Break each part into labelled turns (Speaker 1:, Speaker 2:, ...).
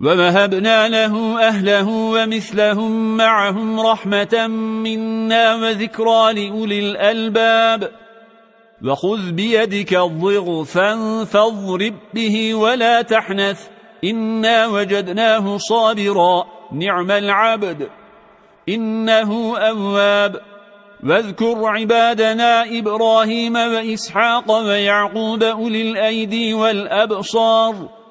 Speaker 1: وَمَهَبْنَا لَهُ أَهْلَهُ وَمِثْلَهُمْ مَعَهُمْ رَحْمَةً مِنَّا وَذِكْرَى لِأُولِي الْأَلْبَابِ وَخُذْ بِيَدِكَ الضِّغْفًا فَاضْرِبْ بِهِ وَلَا تَحْنَثْ إِنَّا وَجَدْنَاهُ صَابِرًا نِعْمَ الْعَبْدُ إِنَّهُ أَوَّابٌ واذكر عبادنا إبراهيم وإسحاق ويعقوب أولي الأيدي والأبصار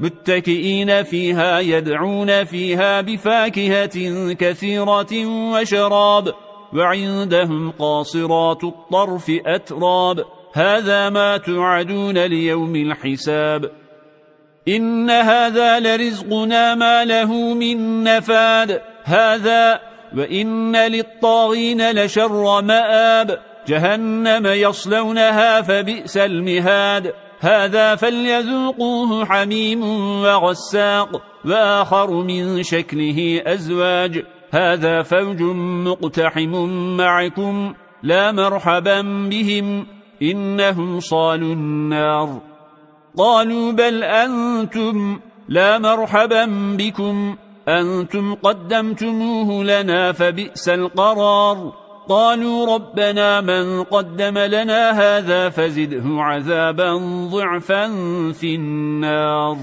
Speaker 1: متكئين فيها يدعون فيها بفاكهة كثيرة وشراب وعندهم قاصرات الطرف أتراب. هذا ما توعدون ليوم الحساب. إن هذا لرزقنا ما له من نفاد. هذا وإن للطاغين لشر مآب. جهنم يصلونها فبئس المهاد. هذا فليذوقوه حميم وغساق وآخر من شكله أزواج. هذا فوج مقتحم معكم. لا مرحبا بهم. إنهم صالوا النار. قالوا بل أنتم لا مرحبا بكم. أنتم قدمتموه لنا فبئس القرار. قالوا ربنا من قدم لنا هذا فزده عذابا ضعفا في النار.